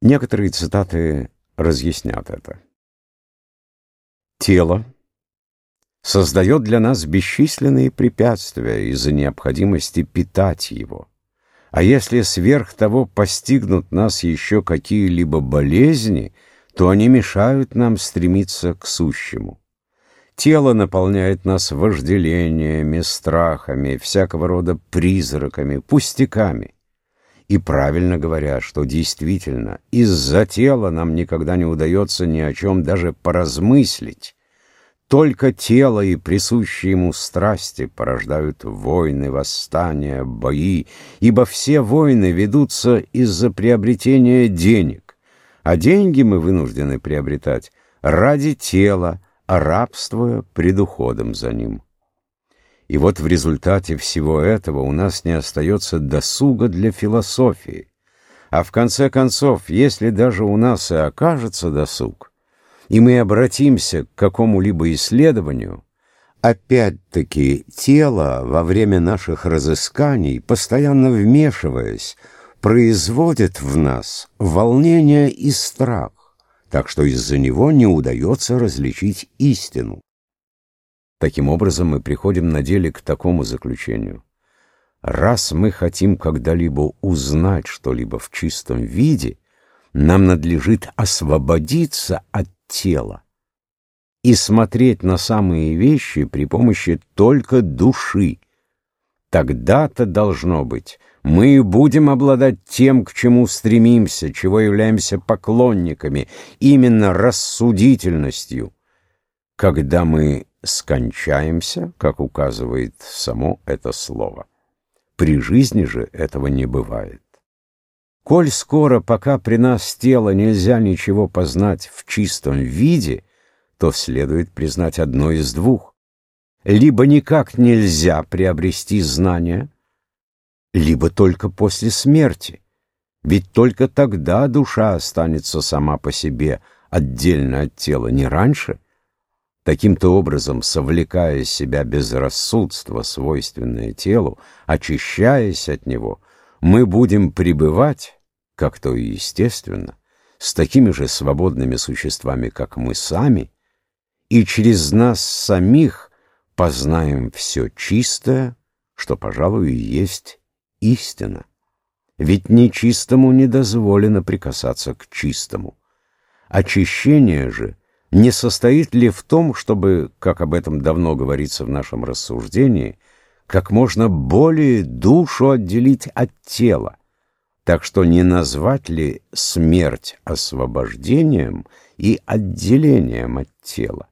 Некоторые цитаты разъяснят это. Тело создает для нас бесчисленные препятствия из-за необходимости питать его. А если сверх того постигнут нас еще какие-либо болезни, то они мешают нам стремиться к сущему. Тело наполняет нас вожделениями, страхами, всякого рода призраками, пустяками. И правильно говоря, что действительно из-за тела нам никогда не удается ни о чем даже поразмыслить. Только тело и присущие ему страсти порождают войны, восстания, бои, ибо все войны ведутся из-за приобретения денег, а деньги мы вынуждены приобретать ради тела, рабствуя пред уходом за ним. И вот в результате всего этого у нас не остается досуга для философии. А в конце концов, если даже у нас и окажется досуг, и мы обратимся к какому-либо исследованию, опять-таки тело во время наших разысканий, постоянно вмешиваясь, производит в нас волнение и страх так что из-за него не удается различить истину. Таким образом, мы приходим на деле к такому заключению. Раз мы хотим когда-либо узнать что-либо в чистом виде, нам надлежит освободиться от тела и смотреть на самые вещи при помощи только души. Тогда-то должно быть мы будем обладать тем, к чему стремимся, чего являемся поклонниками, именно рассудительностью. Когда мы скончаемся, как указывает само это слово. При жизни же этого не бывает. Коль скоро, пока при нас тело нельзя ничего познать в чистом виде, то следует признать одно из двух. Либо никак нельзя приобрести знания, либо только после смерти. Ведь только тогда душа останется сама по себе, отдельно от тела, не раньше. Таким-то образом, совлекая себя безрассудство, свойственное телу, очищаясь от него, мы будем пребывать, как то и естественно, с такими же свободными существами, как мы сами, и через нас самих познаем все чистое, что, пожалуй, и есть истина. Ведь нечистому не дозволено прикасаться к чистому. Очищение же не состоит ли в том, чтобы, как об этом давно говорится в нашем рассуждении, как можно более душу отделить от тела, так что не назвать ли смерть освобождением и отделением от тела?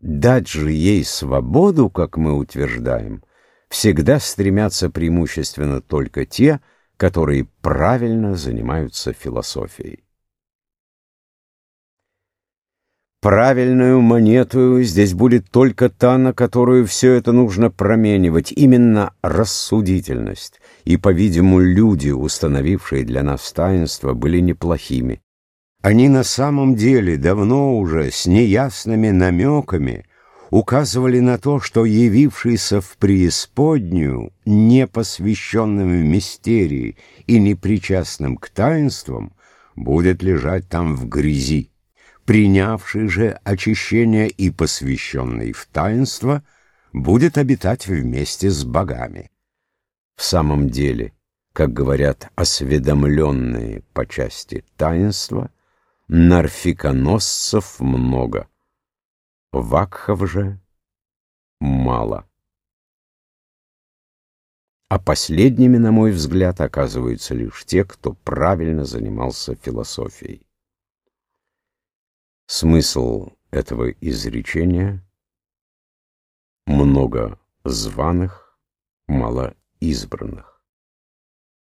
Дать же ей свободу, как мы утверждаем, всегда стремятся преимущественно только те, которые правильно занимаются философией. Правильную монету здесь будет только та, на которую все это нужно променивать, именно рассудительность. И, по-видимому, люди, установившие для нас таинство, были неплохими. Они на самом деле давно уже с неясными намеками указывали на то, что явившийся в преисподнюю, не посвященным в мистерии и не причастным к таинствам, будет лежать там в грязи. Принявший же очищение и посвященный в таинство будет обитать вместе с богами. В самом деле, как говорят осведомленные по части таинства, нарфиконосцев много — Вакхов же мало. А последними, на мой взгляд, оказываются лишь те, кто правильно занимался философией. Смысл этого изречения — много званых, мало избранных.